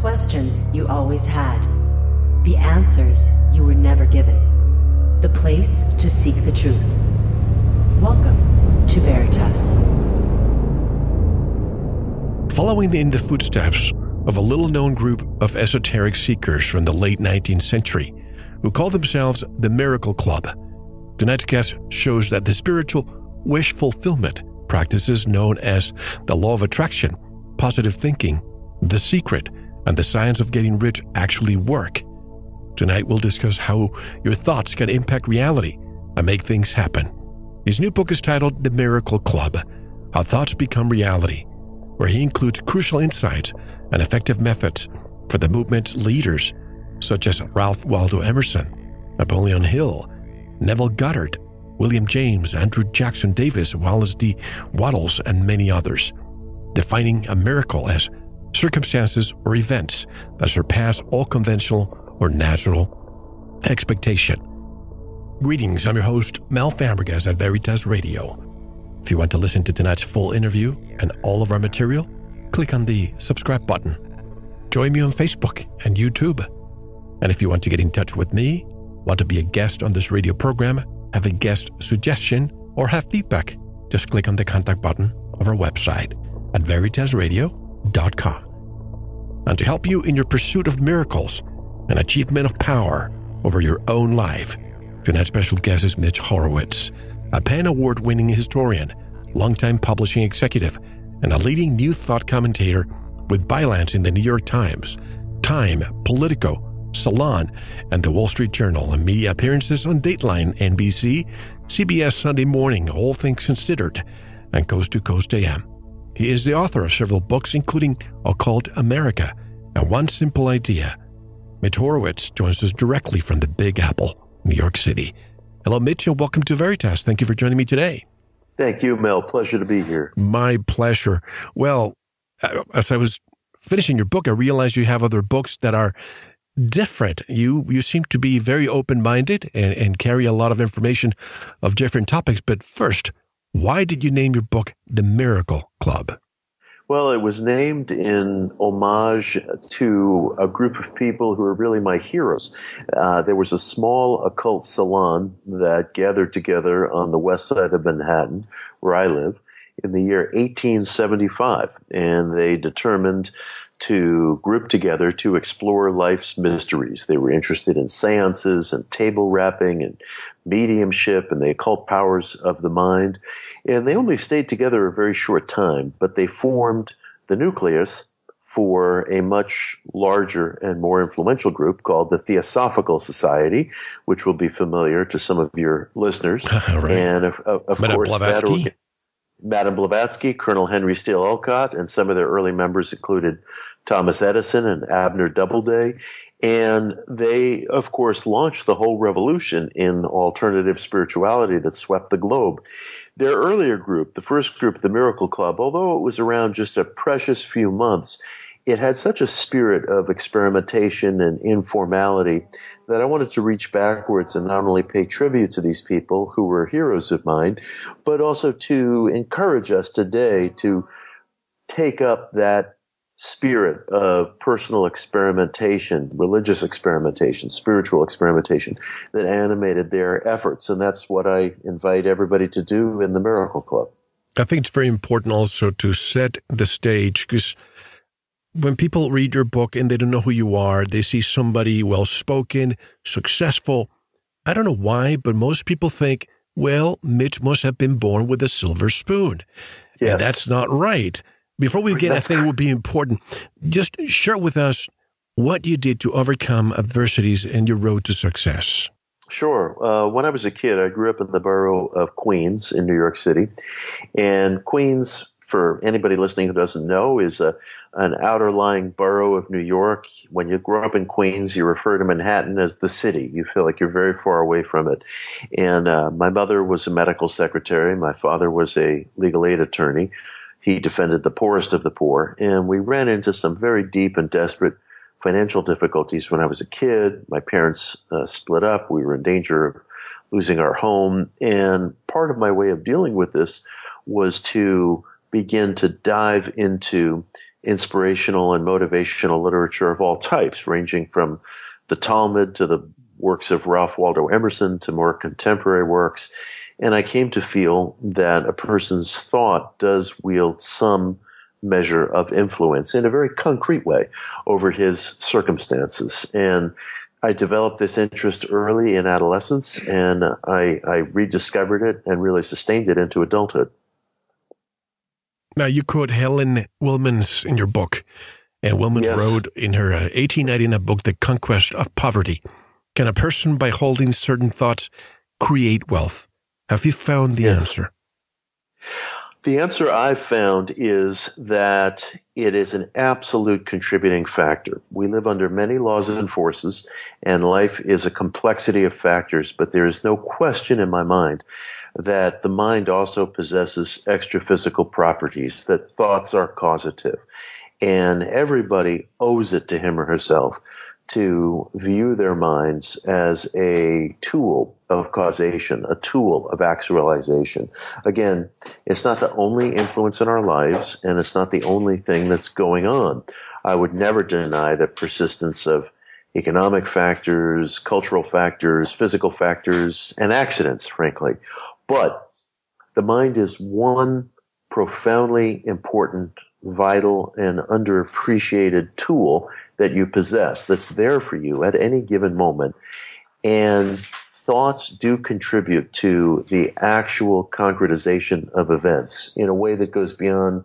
Questions you always had. The answers you were never given. The place to seek the truth. Welcome to Veritas. Following in the footsteps of a little known group of esoteric seekers from the late 19th century who call themselves the Miracle Club, tonight's guest shows that the spiritual wish fulfillment practices known as the law of attraction, positive thinking, the secret, and the science of getting rich actually work. Tonight we'll discuss how your thoughts can impact reality and make things happen. His new book is titled The Miracle Club How Thoughts Become Reality, where he includes crucial insights and effective methods for the movement's leaders, such as Ralph Waldo Emerson, Napoleon Hill, Neville Goddard, William James, Andrew Jackson Davis, Wallace D. Wattles, and many others, defining a miracle as circumstances or events that surpass all conventional or natural expectation. Greetings, I'm your host, Mel Fabregas at Veritas Radio. If you want to listen to tonight's full interview and all of our material, click on the subscribe button. Join me on Facebook and YouTube. And if you want to get in touch with me, want to be a guest on this radio program, have a guest suggestion, or have feedback, just click on the contact button of our website at veritasradio.com. And to help you in your pursuit of miracles and achievement of power over your own life, tonight's special guest is Mitch Horowitz, a PEN Award winning historian, longtime publishing executive, and a leading new thought commentator with bylines in the New York Times, Time, Politico, Salon, and the Wall Street Journal, and media appearances on Dateline, NBC, CBS Sunday Morning, All Things Considered, and Coast to Coast AM. He is the author of several books, including Occult America and One Simple Idea. Mitch Horowitz joins us directly from the Big Apple, New York City. Hello, Mitch, and welcome to Veritas. Thank you for joining me today. Thank you, Mel. Pleasure to be here. My pleasure. Well, uh, as I was finishing your book, I realized you have other books that are different. You you seem to be very open minded and, and carry a lot of information of different topics. But first, why did you name your book The Miracle Club? Well, it was named in homage to a group of people who are really my heroes. Uh, there was a small occult salon that gathered together on the west side of Manhattan, where I live, in the year 1875, and they determined to group together to explore life's mysteries. They were interested in seances and table rapping and mediumship and the occult powers of the mind. And they only stayed together a very short time, but they formed the nucleus for a much larger and more influential group called the Theosophical Society, which will be familiar to some of your listeners. right. And of, of, of course, Blavatsky. Madame Blavatsky, Colonel Henry Steele Olcott, and some of their early members included Thomas Edison and Abner Doubleday. And they, of course, launched the whole revolution in alternative spirituality that swept the globe. Their earlier group, the first group, the Miracle Club, although it was around just a precious few months, it had such a spirit of experimentation and informality that I wanted to reach backwards and not only pay tribute to these people who were heroes of mine, but also to encourage us today to take up that spirit of personal experimentation, religious experimentation, spiritual experimentation that animated their efforts. And that's what I invite everybody to do in the Miracle Club. I think it's very important also to set the stage because when people read your book and they don't know who you are, they see somebody well spoken, successful. I don't know why, but most people think, well, Mitch must have been born with a silver spoon. Yes. And that's not right. Before we begin, I think it would be important just share with us what you did to overcome adversities in your road to success. Sure. Uh, when I was a kid, I grew up in the borough of Queens in New York City. And Queens, for anybody listening who doesn't know, is a, an outer lying borough of New York. When you grow up in Queens, you refer to Manhattan as the city. You feel like you're very far away from it. And uh, my mother was a medical secretary. My father was a legal aid attorney. He defended the poorest of the poor. And we ran into some very deep and desperate financial difficulties when I was a kid. My parents uh, split up. We were in danger of losing our home. And part of my way of dealing with this was to begin to dive into inspirational and motivational literature of all types, ranging from the Talmud to the works of Ralph Waldo Emerson to more contemporary works. And I came to feel that a person's thought does wield some measure of influence in a very concrete way over his circumstances. And I developed this interest early in adolescence and I, I rediscovered it and really sustained it into adulthood. Now, you quote Helen Wilmans in your book, and Wilmans yes. wrote in her uh, 1899 book, The Conquest of Poverty Can a person, by holding certain thoughts, create wealth? Have you found the yes. answer? The answer I've found is that it is an absolute contributing factor. We live under many laws and forces, and life is a complexity of factors, but there is no question in my mind that the mind also possesses extra physical properties, that thoughts are causative. And everybody owes it to him or herself to view their minds as a tool of causation, a tool of actualization. Again, it's not the only influence in our lives, and it's not the only thing that's going on. I would never deny the persistence of economic factors, cultural factors, physical factors, and accidents, frankly. But the mind is one profoundly important, vital, and underappreciated tool that you possess that's there for you at any given moment. And thoughts do contribute to the actual concretization of events in a way that goes beyond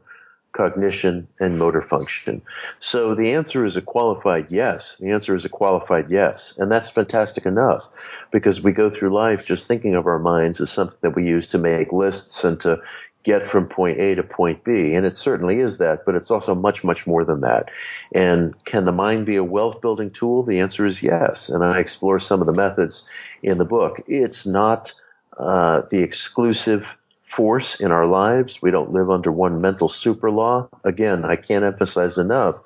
cognition and motor function. So the answer is a qualified yes. The answer is a qualified yes. And that's fantastic enough because we go through life just thinking of our minds as something that we use to make lists and to get from point A to point B. And it certainly is that, but it's also much, much more than that. And can the mind be a wealth building tool? The answer is yes. And I explore some of the methods in the book. It's not uh, the exclusive force in our lives. We don't live under one mental super law. Again, I can't emphasize enough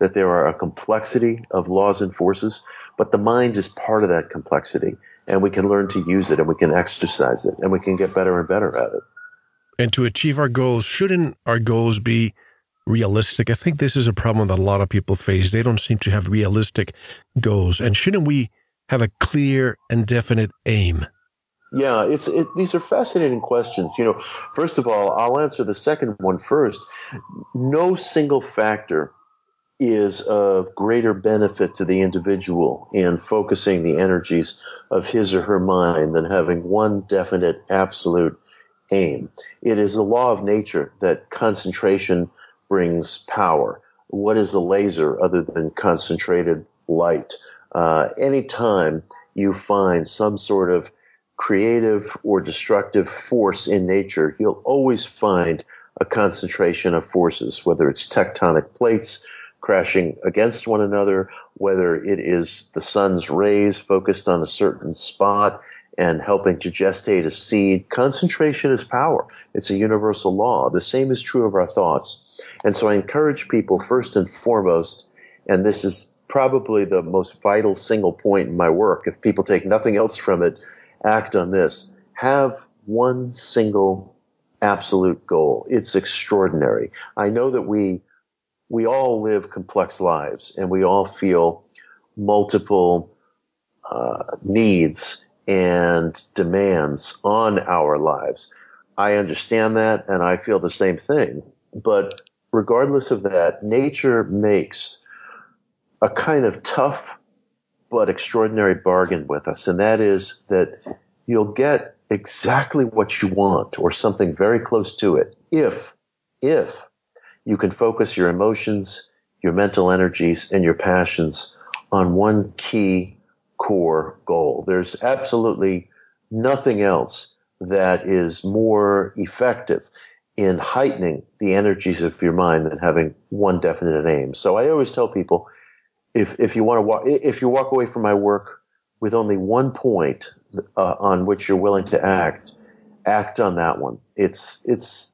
that there are a complexity of laws and forces, but the mind is part of that complexity. And we can learn to use it and we can exercise it and we can get better and better at it. And to achieve our goals, shouldn't our goals be realistic? I think this is a problem that a lot of people face. They don't seem to have realistic goals. And shouldn't we have a clear and definite aim? Yeah, it's it, these are fascinating questions. You know, first of all, I'll answer the second one first. No single factor is of greater benefit to the individual in focusing the energies of his or her mind than having one definite absolute aim. It is a law of nature that concentration brings power. What is a laser other than concentrated light? Uh, anytime you find some sort of creative or destructive force in nature, you'll always find a concentration of forces, whether it's tectonic plates crashing against one another, whether it is the sun's rays focused on a certain spot and helping to gestate a seed. Concentration is power. It's a universal law. The same is true of our thoughts. And so I encourage people first and foremost, and this is probably the most vital single point in my work. If people take nothing else from it, act on this. Have one single absolute goal. It's extraordinary. I know that we, we all live complex lives and we all feel multiple uh, needs and demands on our lives. I understand that and I feel the same thing. But regardless of that, nature makes a kind of tough but extraordinary bargain with us. And that is that you'll get exactly what you want or something very close to it if, if you can focus your emotions, your mental energies, and your passions on one key core goal. There's absolutely nothing else that is more effective in heightening the energies of your mind than having one definite aim. So I always tell people, if, if you want to walk, if you walk away from my work with only one point uh, on which you're willing to act, act on that one. It's, it's,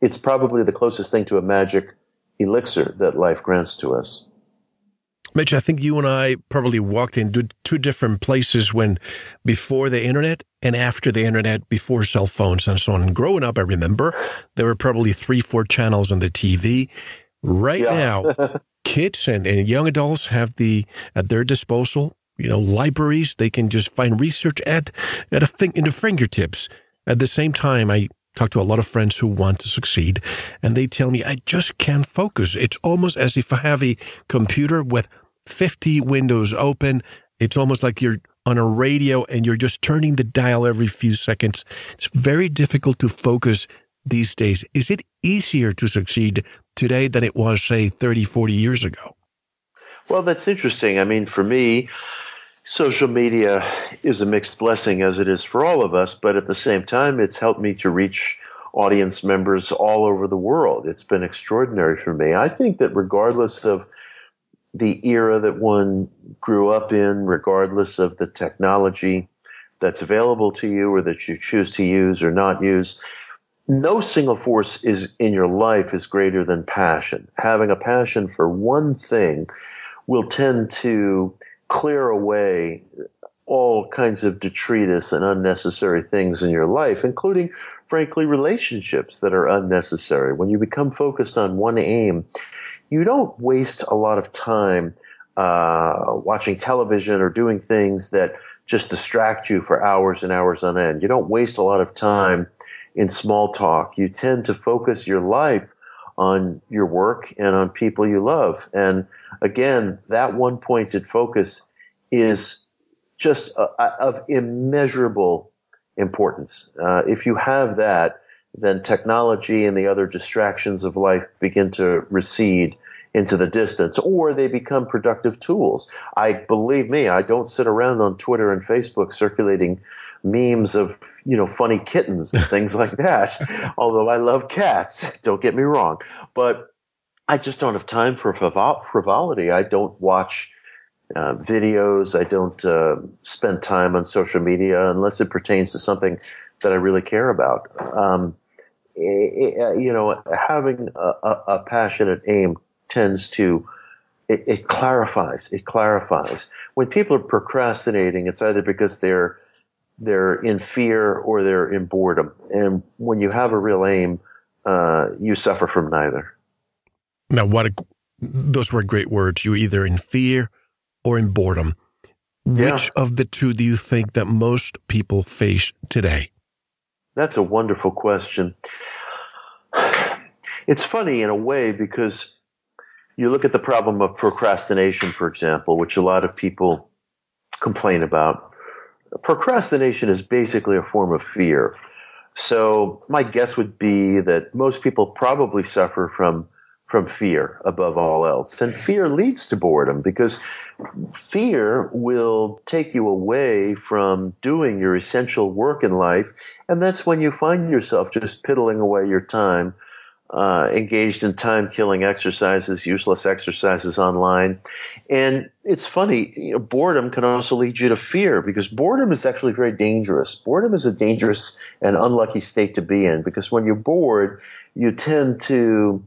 it's probably the closest thing to a magic elixir that life grants to us. Mitch, I think you and I probably walked into two different places when before the internet and after the internet, before cell phones and so on. And growing up, I remember there were probably three, four channels on the TV. Right yeah. now, kids and, and young adults have the at their disposal, you know, libraries. They can just find research at at a thing in the fingertips. At the same time, I talk to a lot of friends who want to succeed, and they tell me I just can't focus. It's almost as if I have a computer with 50 windows open. It's almost like you're on a radio and you're just turning the dial every few seconds. It's very difficult to focus these days. Is it easier to succeed today than it was, say, 30, 40 years ago? Well, that's interesting. I mean, for me, social media is a mixed blessing as it is for all of us, but at the same time, it's helped me to reach audience members all over the world. It's been extraordinary for me. I think that regardless of the era that one grew up in, regardless of the technology that's available to you or that you choose to use or not use, no single force is in your life is greater than passion. Having a passion for one thing will tend to clear away all kinds of detritus and unnecessary things in your life, including, frankly, relationships that are unnecessary. When you become focused on one aim, you don't waste a lot of time uh, watching television or doing things that just distract you for hours and hours on end. You don't waste a lot of time in small talk. You tend to focus your life on your work and on people you love. And again, that one pointed focus is just uh, of immeasurable importance. Uh, if you have that, then technology and the other distractions of life begin to recede into the distance or they become productive tools. I believe me, I don't sit around on Twitter and Facebook circulating memes of, you know, funny kittens and things like that. Although I love cats, don't get me wrong, but I just don't have time for frivolity. I don't watch uh, videos. I don't uh, spend time on social media unless it pertains to something that I really care about. Um, you know, having a, a, passionate aim tends to it, it, clarifies. It clarifies. When people are procrastinating, it's either because they're they're in fear or they're in boredom. And when you have a real aim, uh, you suffer from neither. Now, what a, those were great words. You either in fear or in boredom. Yeah. Which of the two do you think that most people face today? That's a wonderful question. It's funny in a way because you look at the problem of procrastination, for example, which a lot of people complain about. Procrastination is basically a form of fear. So my guess would be that most people probably suffer from from fear above all else. And fear leads to boredom because fear will take you away from doing your essential work in life. And that's when you find yourself just piddling away your time uh, engaged in time killing exercises, useless exercises online. And it's funny, you know, boredom can also lead you to fear because boredom is actually very dangerous. Boredom is a dangerous and unlucky state to be in because when you're bored, you tend to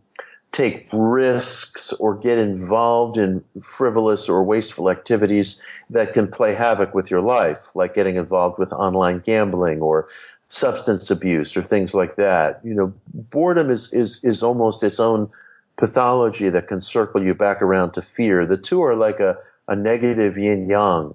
take risks or get involved in frivolous or wasteful activities that can play havoc with your life, like getting involved with online gambling or substance abuse or things like that. You know, boredom is, is, is almost its own pathology that can circle you back around to fear. The two are like a, a negative yin yang.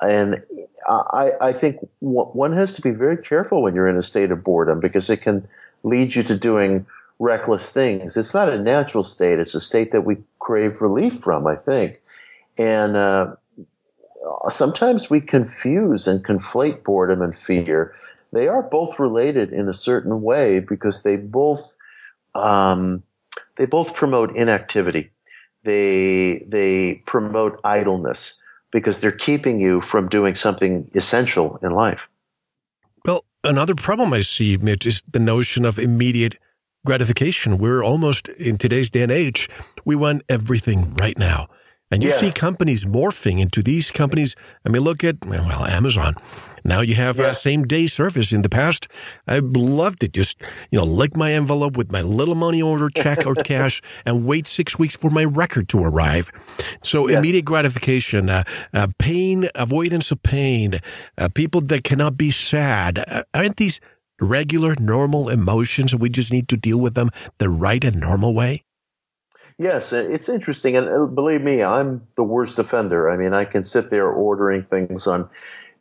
And I, I think one has to be very careful when you're in a state of boredom because it can lead you to doing reckless things. It's not a natural state. It's a state that we crave relief from, I think. And, uh, sometimes we confuse and conflate boredom and fear they are both related in a certain way because they both um, they both promote inactivity. They they promote idleness because they're keeping you from doing something essential in life. Well, another problem I see, Mitch, is the notion of immediate gratification. We're almost in today's day and age, we want everything right now. And you yes. see companies morphing into these companies. I mean, look at, well, Amazon. Now you have uh, yes. same day service. In the past, I loved it. Just you know, lick my envelope with my little money order check or cash, and wait six weeks for my record to arrive. So yes. immediate gratification, uh, uh, pain, avoidance of pain, uh, people that cannot be sad. Uh, aren't these regular, normal emotions, and we just need to deal with them the right and normal way? Yes, it's interesting, and uh, believe me, I'm the worst offender. I mean, I can sit there ordering things on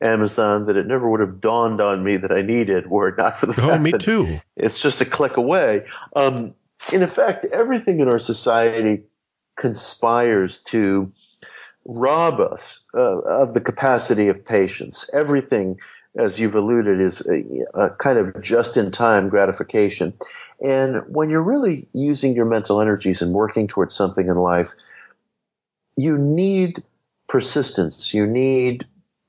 Amazon that it never would have dawned on me that I needed were it not for the oh, fact me that too. it's just a click away. Um, in effect, everything in our society conspires to rob us uh, of the capacity of patience. Everything, as you've alluded, is a, a kind of just-in-time gratification. And when you're really using your mental energies and working towards something in life, you need persistence. You need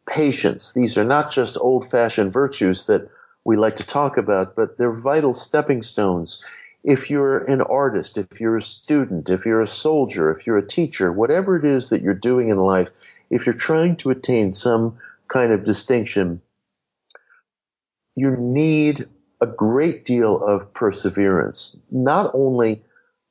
patience. These are not just old fashioned virtues that we like to talk about, but they're vital stepping stones. If you're an artist, if you're a student, if you're a soldier, if you're a teacher, whatever it is that you're doing in life, if you're trying to attain some kind of distinction, you need a great deal of perseverance, not only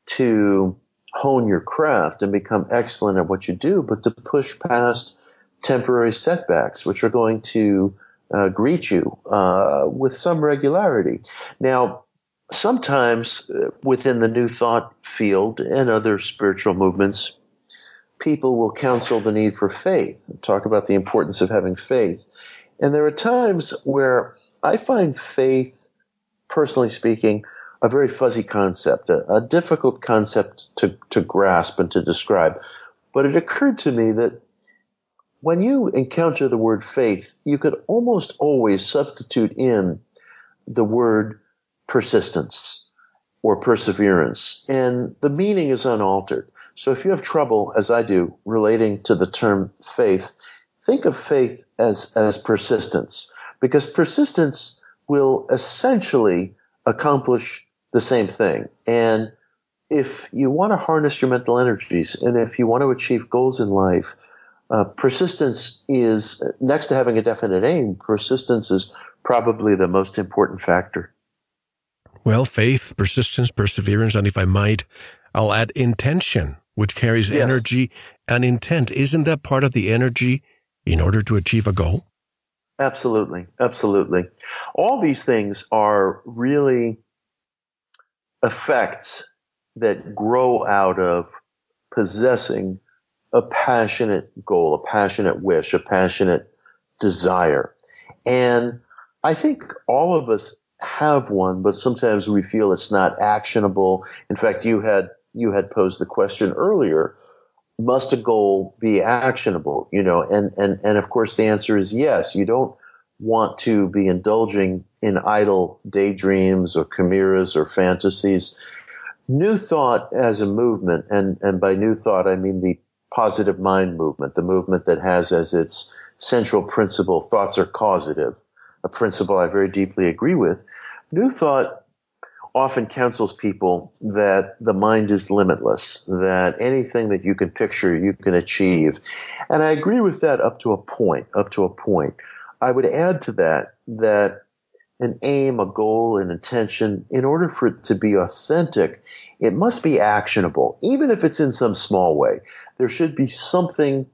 to hone your craft and become excellent at what you do, but to push past temporary setbacks, which are going to uh, greet you uh, with some regularity. Now, sometimes uh, within the New Thought field and other spiritual movements, people will counsel the need for faith, talk about the importance of having faith. And there are times where I find faith personally speaking, a very fuzzy concept, a, a difficult concept to, to grasp and to describe. But it occurred to me that when you encounter the word faith, you could almost always substitute in the word persistence or perseverance, and the meaning is unaltered. So if you have trouble, as I do, relating to the term faith, think of faith as, as persistence, because persistence will essentially accomplish the same thing. And if you want to harness your mental energies and if you want to achieve goals in life, uh, persistence is next to having a definite aim. Persistence is probably the most important factor. Well, faith, persistence, perseverance, and if I might, I'll add intention, which carries yes. energy and intent. Isn't that part of the energy in order to achieve a goal? Absolutely. Absolutely. All these things are really effects that grow out of possessing a passionate goal, a passionate wish, a passionate desire. And I think all of us have one, but sometimes we feel it's not actionable. In fact, you had, you had posed the question earlier must a goal be actionable? You know, and, and, and of course the answer is yes. You don't want to be indulging in idle daydreams or chimeras or fantasies. New thought as a movement, and, and by new thought I mean the positive mind movement, the movement that has as its central principle thoughts are causative, a principle I very deeply agree with. New thought often counsels people that the mind is limitless, that anything that you can picture, you can achieve. And I agree with that up to a point, up to a point. I would add to that that an aim, a goal, an intention, in order for it to be authentic, it must be actionable, even if it's in some small way. There should be something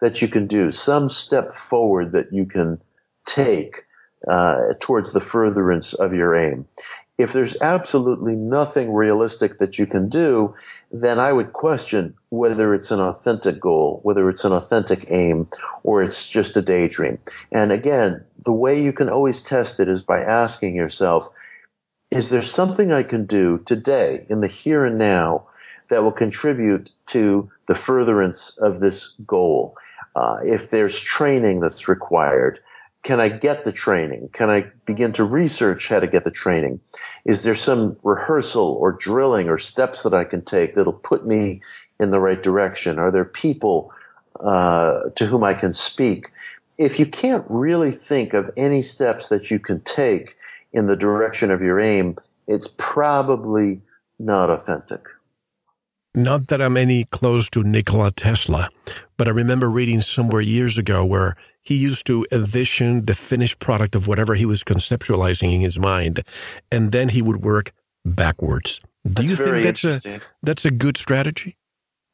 that you can do, some step forward that you can take uh, towards the furtherance of your aim if there's absolutely nothing realistic that you can do, then I would question whether it's an authentic goal, whether it's an authentic aim, or it's just a daydream. And again, the way you can always test it is by asking yourself, is there something I can do today in the here and now that will contribute to the furtherance of this goal? Uh, if there's training that's required, can I get the training? Can I begin to research how to get the training? Is there some rehearsal or drilling or steps that I can take that'll put me in the right direction? Are there people uh, to whom I can speak? If you can't really think of any steps that you can take in the direction of your aim, it's probably not authentic. Not that I'm any close to Nikola Tesla, but I remember reading somewhere years ago where he used to envision the finished product of whatever he was conceptualizing in his mind, and then he would work backwards. Do That's you think that's a that's a good strategy?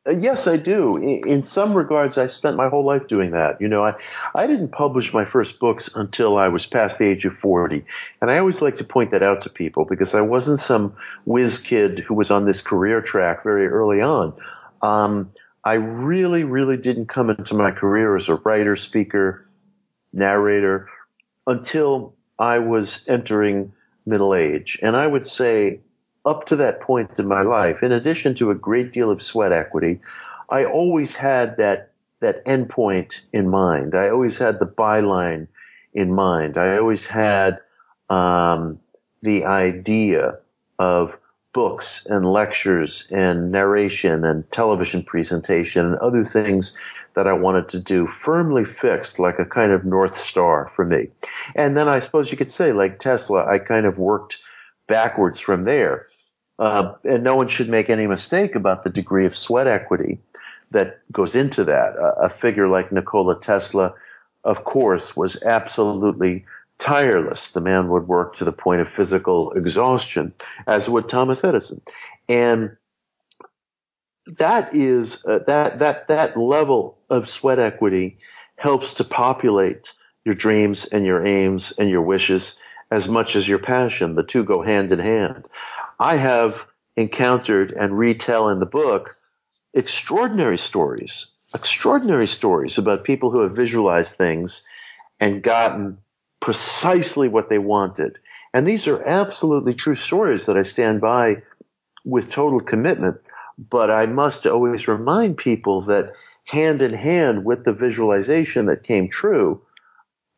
Uh, Yes, I do. In, in some regards, I spent my whole life doing that. You know, I, I didn't publish my first books until I was past the age of 40. And I always like to point that out to people because I wasn't some whiz kid who was on this career track very early on. Um, I really, really didn't come into my career as a writer, speaker, narrator until I was entering middle age. And I would say up to that point in my life, in addition to a great deal of sweat equity, I always had that, that end point in mind. I always had the byline in mind. I always had, um, the idea of books and lectures and narration and television presentation and other things that I wanted to do firmly fixed like a kind of North Star for me. And then I suppose you could say, like Tesla, I kind of worked backwards from there. Uh, and no one should make any mistake about the degree of sweat equity that goes into that. A, a figure like Nikola Tesla, of course, was absolutely tireless. The man would work to the point of physical exhaustion, as would Thomas Edison. And that is uh, that that that level of sweat equity helps to populate your dreams and your aims and your wishes as much as your passion. The two go hand in hand. I have encountered and retell in the book extraordinary stories, extraordinary stories about people who have visualized things and gotten precisely what they wanted. And these are absolutely true stories that I stand by with total commitment. But I must always remind people that hand in hand with the visualization that came true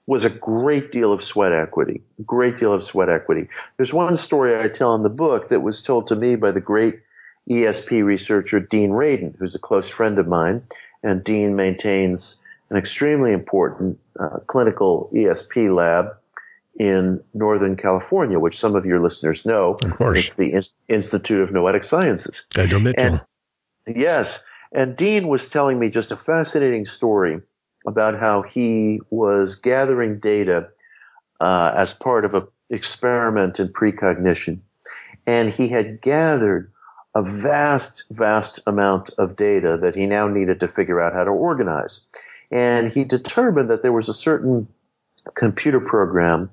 was a great deal of sweat equity, great deal of sweat equity. There's one story I tell in the book that was told to me by the great ESP researcher Dean Radin, who's a close friend of mine. And Dean maintains an extremely important uh, clinical ESP lab in Northern California, which some of your listeners know. Of course. It's the In- Institute of Noetic Sciences. Guido Mitchell. And- Yes. And Dean was telling me just a fascinating story about how he was gathering data uh, as part of an experiment in precognition. And he had gathered a vast, vast amount of data that he now needed to figure out how to organize. And he determined that there was a certain computer program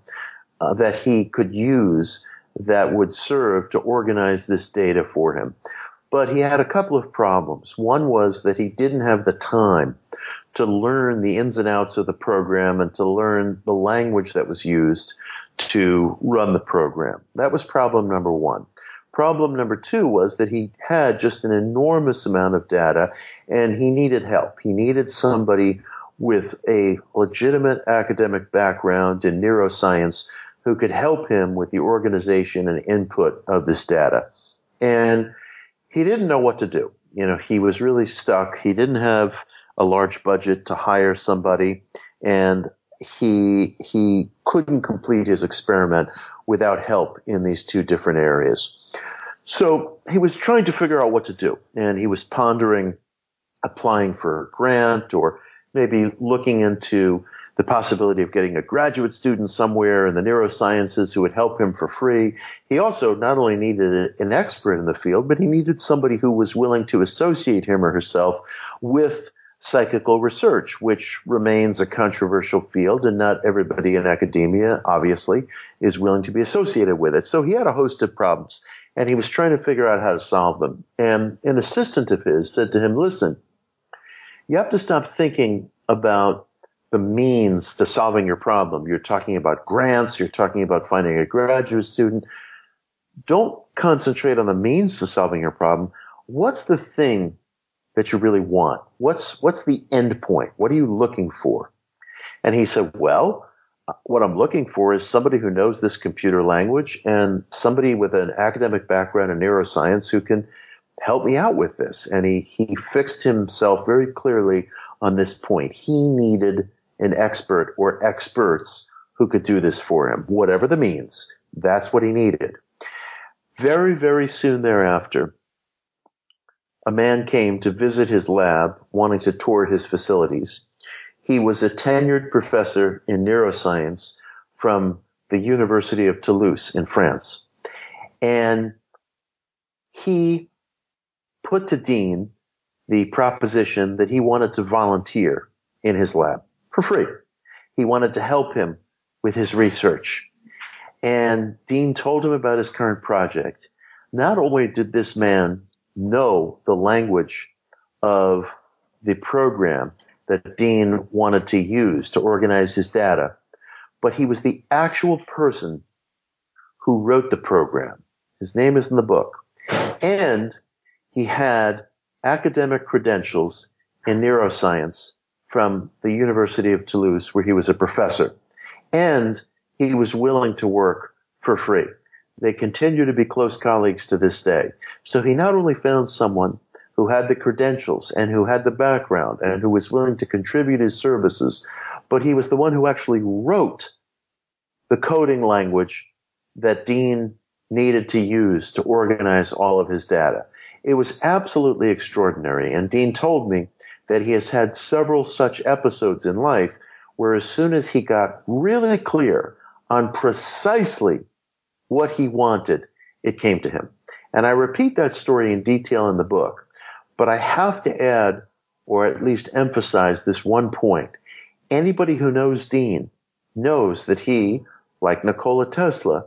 uh, that he could use that would serve to organize this data for him. But he had a couple of problems. One was that he didn't have the time to learn the ins and outs of the program and to learn the language that was used to run the program. That was problem number one. Problem number two was that he had just an enormous amount of data and he needed help. He needed somebody with a legitimate academic background in neuroscience who could help him with the organization and input of this data. And he didn't know what to do. You know, he was really stuck. He didn't have a large budget to hire somebody and he he couldn't complete his experiment without help in these two different areas. So he was trying to figure out what to do and he was pondering applying for a grant or maybe looking into the possibility of getting a graduate student somewhere in the neurosciences who would help him for free. He also not only needed an expert in the field, but he needed somebody who was willing to associate him or herself with psychical research, which remains a controversial field and not everybody in academia, obviously, is willing to be associated with it. So he had a host of problems and he was trying to figure out how to solve them. And an assistant of his said to him, listen, you have to stop thinking about the means to solving your problem. You're talking about grants. You're talking about finding a graduate student. Don't concentrate on the means to solving your problem. What's the thing that you really want? What's, what's the end point? What are you looking for? And he said, well, uh, what I'm looking for is somebody who knows this computer language and somebody with an academic background in neuroscience who can help me out with this. And he, he fixed himself very clearly on this point. He needed an expert or experts who could do this for him, whatever the means. That's what he needed. Very, very soon thereafter, a man came to visit his lab, wanting to tour his facilities. He was a tenured professor in neuroscience from the University of Toulouse in France. And he put to Dean the proposition that he wanted to volunteer in his lab for free. He wanted to help him with his research. And Dean told him about his current project. Not only did this man know the language of the program that Dean wanted to use to organize his data, but he was the actual person who wrote the program. His name is in the book. And he had academic credentials in neuroscience from the University of Toulouse, where he was a professor. And he was willing to work for free. They continue to be close colleagues to this day. So he not only found someone who had the credentials and who had the background and who was willing to contribute his services, but he was the one who actually wrote the coding language that Dean needed to use to organize all of his data. It was absolutely extraordinary. And Dean told me that he has had several such episodes in life where as soon as he got really clear on precisely what he wanted, it came to him. And I repeat that story in detail in the book, but I have to add, or at least emphasize this one point. Anybody who knows Dean knows that he, like Nikola Tesla,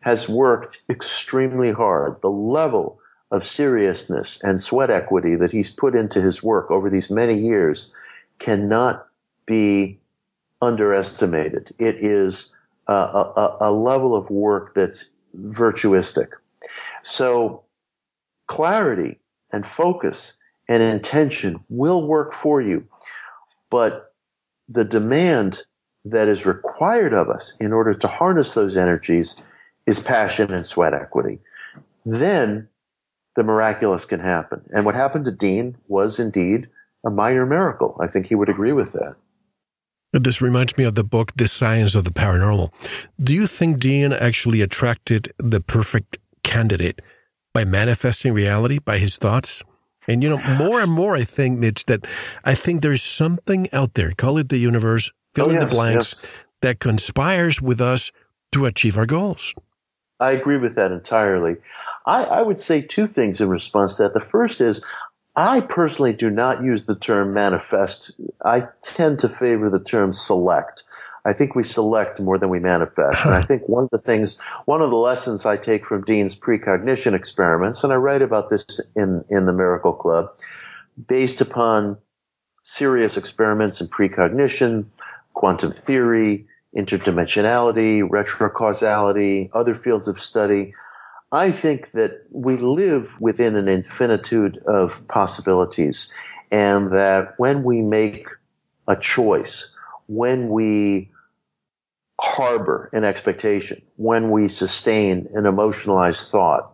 has worked extremely hard. The level of seriousness and sweat equity that he's put into his work over these many years cannot be underestimated. It is a, a, a level of work that's virtuistic. So clarity and focus and intention will work for you, but the demand that is required of us in order to harness those energies is passion and sweat equity. Then the miraculous can happen. And what happened to Dean was indeed a minor miracle. I think he would agree with that. This reminds me of the book, The Science of the Paranormal. Do you think Dean actually attracted the perfect candidate by manifesting reality, by his thoughts? And, you know, more and more, I think, Mitch, that I think there's something out there, call it the universe, fill oh, in yes, the blanks, yes. that conspires with us to achieve our goals. I agree with that entirely. I, I, would say two things in response to that. The first is I personally do not use the term manifest. I tend to favor the term select. I think we select more than we manifest. and I think one of the things, one of the lessons I take from Dean's precognition experiments, and I write about this in, in the Miracle Club, based upon serious experiments in precognition, quantum theory, interdimensionality, retrocausality, other fields of study. I think that we live within an infinitude of possibilities, and that when we make a choice, when we harbor an expectation, when we sustain an emotionalized thought,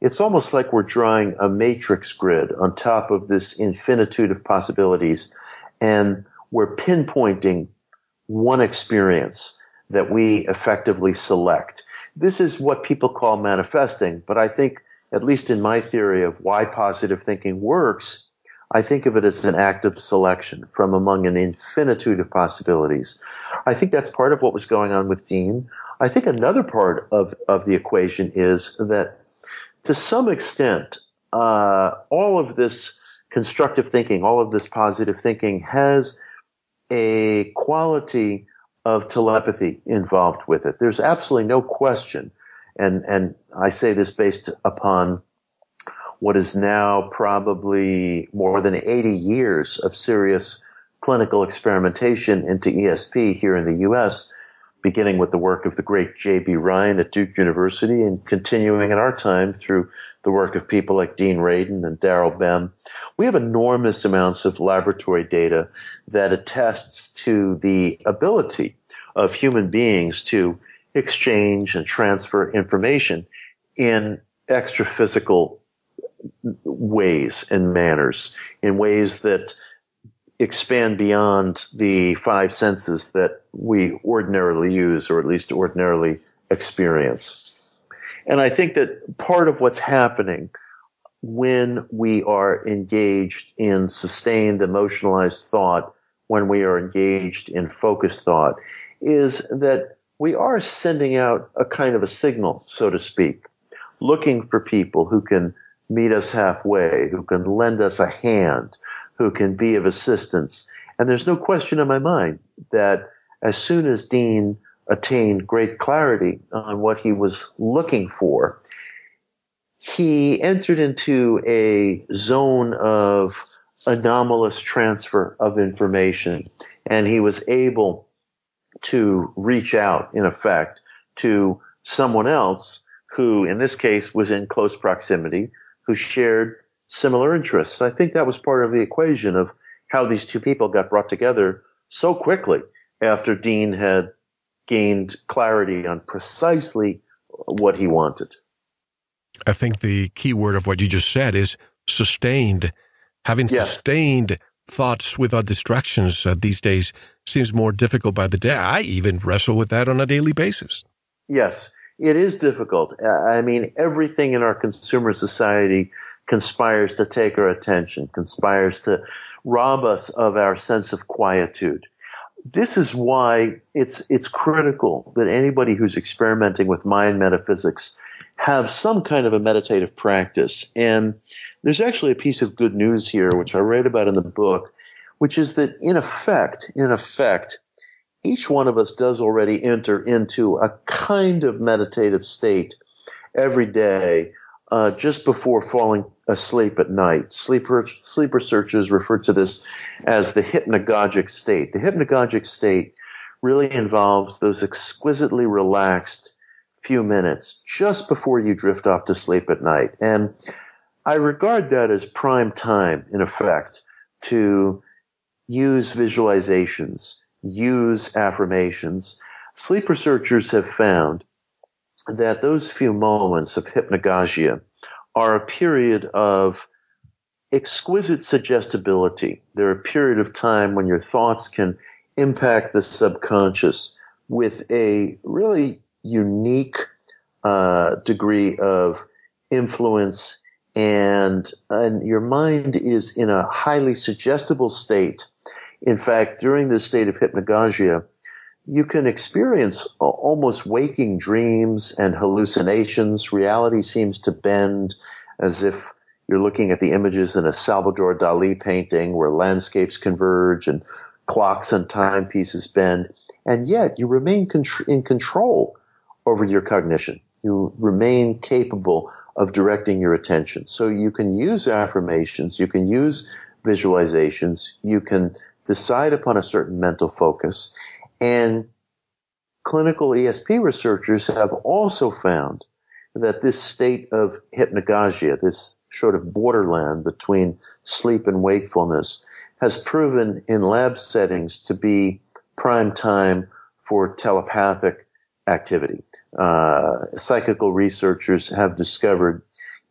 it's almost like we're drawing a matrix grid on top of this infinitude of possibilities, and we're pinpointing one experience that we effectively select. This is what people call manifesting, but I think, at least in my theory of why positive thinking works, I think of it as an act of selection from among an infinitude of possibilities. I think that's part of what was going on with Dean. I think another part of, of the equation is that to some extent, uh, all of this constructive thinking, all of this positive thinking has a quality of telepathy involved with it. There's absolutely no question. And, and I say this based upon what is now probably more than 80 years of serious clinical experimentation into ESP here in the U.S beginning with the work of the great J.B. Rhine at Duke University and continuing in our time through the work of people like Dean Radin and Daryl Bem. We have enormous amounts of laboratory data that attests to the ability of human beings to exchange and transfer information in extra physical ways and manners, in ways that expand beyond the five senses that we ordinarily use or at least ordinarily experience. And I think that part of what's happening when we are engaged in sustained emotionalized thought when we are engaged in focused thought is that we are sending out a kind of a signal, so to speak, looking for people who can meet us halfway, who can lend us a hand, who can be of assistance. And there's no question in my mind that as soon as Dean attained great clarity on what he was looking for, he entered into a zone of anomalous transfer of information and he was able to reach out in effect to someone else who in this case was in close proximity who shared similar interests. I think that was part of the equation of how these two people got brought together so quickly after Dean had gained clarity on precisely what he wanted. I think the key word of what you just said is sustained. Having yes. sustained thoughts without distractions uh, these days seems more difficult by the day. I even wrestle with that on a daily basis. Yes, it is difficult. I mean, everything in our consumer society conspires to take our attention, conspires to rob us of our sense of quietude. This is why it's it's critical that anybody who's experimenting with mind metaphysics have some kind of a meditative practice. And there's actually a piece of good news here, which I write about in the book, which is that in effect, in effect, each one of us does already enter into a kind of meditative state every day, uh, just before falling asleep at night. Sleeper, sleep researchers refer to this as the hypnagogic state. The hypnagogic state really involves those exquisitely relaxed, few minutes just before you drift off to sleep at night. And I regard that as prime time, in effect, to use visualizations, use affirmations. Sleep researchers have found that those few moments of hypnagogia are a period of exquisite suggestibility. They're a period of time when your thoughts can impact the subconscious with a really unique uh, degree of influence and, and your mind is in a highly suggestible state. In fact, during this state of hypnagogia, you can experience almost waking dreams and hallucinations. Reality seems to bend as if you're looking at the images in a Salvador Dali painting where landscapes converge and clocks and timepieces bend. And yet you remain in control over your cognition. You remain capable of directing your attention. So you can use affirmations, you can use visualizations, you can decide upon a certain mental focus. And clinical ESP researchers have also found that this state of hypnagogia, this sort of borderland between sleep and wakefulness, has proven in lab settings to be prime time for telepathic activity. Uh, psychical researchers have discovered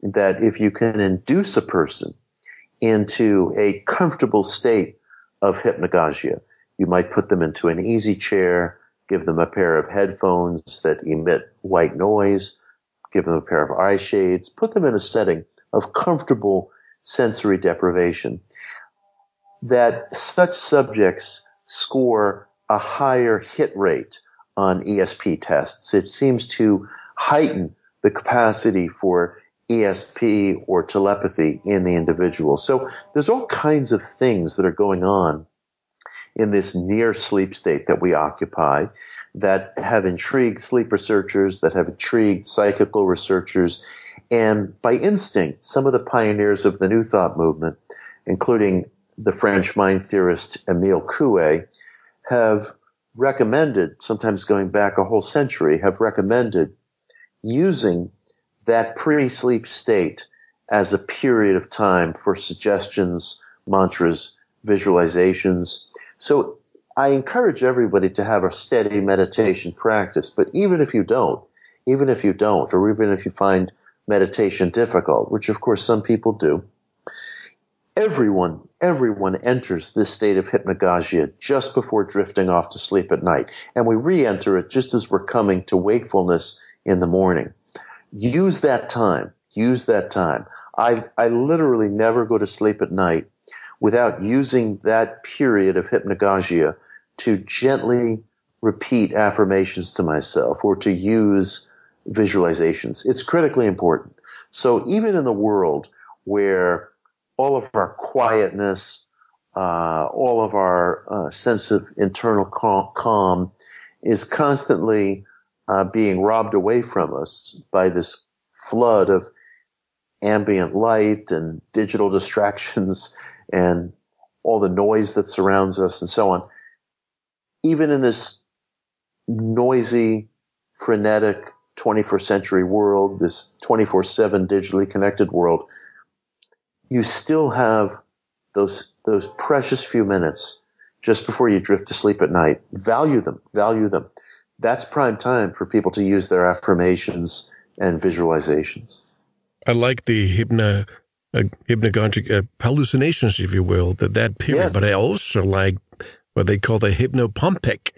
that if you can induce a person into a comfortable state of hypnagogia, you might put them into an easy chair, give them a pair of headphones that emit white noise, give them a pair of eye shades, put them in a setting of comfortable sensory deprivation, that such subjects score a higher hit rate on ESP tests. It seems to heighten the capacity for ESP or telepathy in the individual. So there's all kinds of things that are going on in this near sleep state that we occupy that have intrigued sleep researchers, that have intrigued psychical researchers, and by instinct, some of the pioneers of the New Thought movement, including the French mind theorist Emile Coué, have recommended, sometimes going back a whole century, have recommended using that pre-sleep state as a period of time for suggestions, mantras, visualizations. So I encourage everybody to have a steady meditation practice, but even if you don't, even if you don't, or even if you find meditation difficult, which of course some people do, everyone, everyone enters this state of hypnagogia just before drifting off to sleep at night. And we re-enter it just as we're coming to wakefulness in the morning. Use that time. Use that time. I, I literally never go to sleep at night without using that period of hypnagogia to gently repeat affirmations to myself or to use visualizations. It's critically important. So even in the world where all of our quietness, uh, all of our uh, sense of internal calm is constantly uh, being robbed away from us by this flood of ambient light and digital distractions and all the noise that surrounds us and so on. Even in this noisy, frenetic 21st century world, this 24 7 digitally connected world, you still have those, those precious few minutes just before you drift to sleep at night. Value them, value them. That's prime time for people to use their affirmations and visualizations. I like the hypno, uh, hypnagogic uh, hallucinations, if you will, that that period. Yes. But I also like what they call the hypnopompic